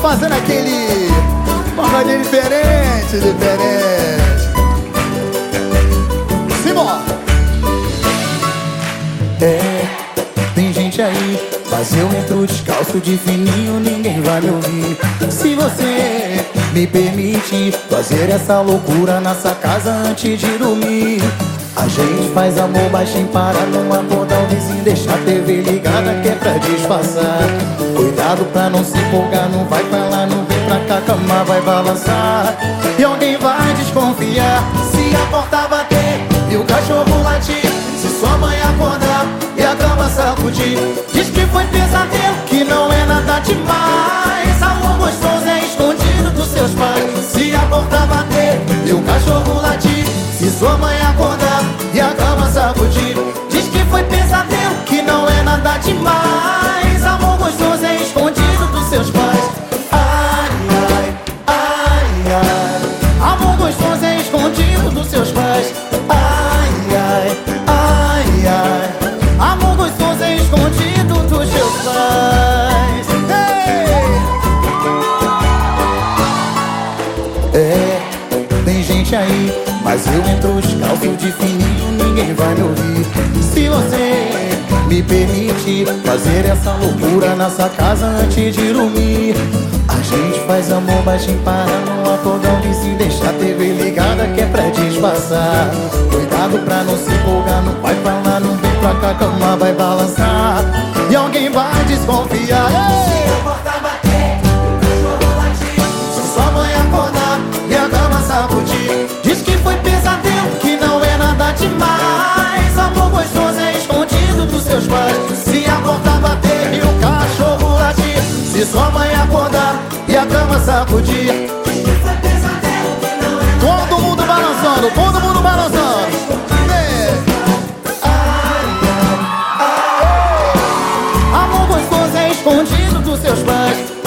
fazendo aquele pagodinho diferente, diferente. Simbora! É, tem gente aí, mas eu entro descalço de fininho, ninguém vai me ouvir. Se você me permite fazer essa loucura nessa casa antes de dormir. A gente faz amor baixinho para não acordar o vizinho Deixar a TV ligada que é pra disfarçar Cuidado pra não se empolgar, não vai pra lá, não vem pra cá Cama vai balançar. E alguém vai desconfiar Se a porta bater e o cachorro latir. Se sua mãe acordar e a cama sacudir. Diz que foi pesadelo, que não é nada demais. Amor gostoso é escondido dos seus pais. Se a porta bater e o cachorro latir Se sua mãe pais Ai, ai, ai, ai Amor gostoso é escondido dos seus pais! É, tem gente aí, mas eu entro descalço de fininho, ninguém vai me ouvir. Se você me permite fazer essa loucura nessa casa antes de dormir, a gente faz amor baixinho para não acordar o vizinho, deixar disfarçar. Cuidado pra não se empolgar, não vai lá, não vem pra cá, a cama vai balançar e alguém vai desconfiar. Ei! Se a porta bater, o cachorro latir, se sua mãe acordar e a cama sacudir, diz que foi pesadelo, que não é nada demais. Amor gostoso é escondido dos seus pais. Se a porta bater e o cachorro latir, se sua mãe acordar e a cama sacudir, balançando, todo mundo balançando. É. Amor gostoso é escondido dos seus pais.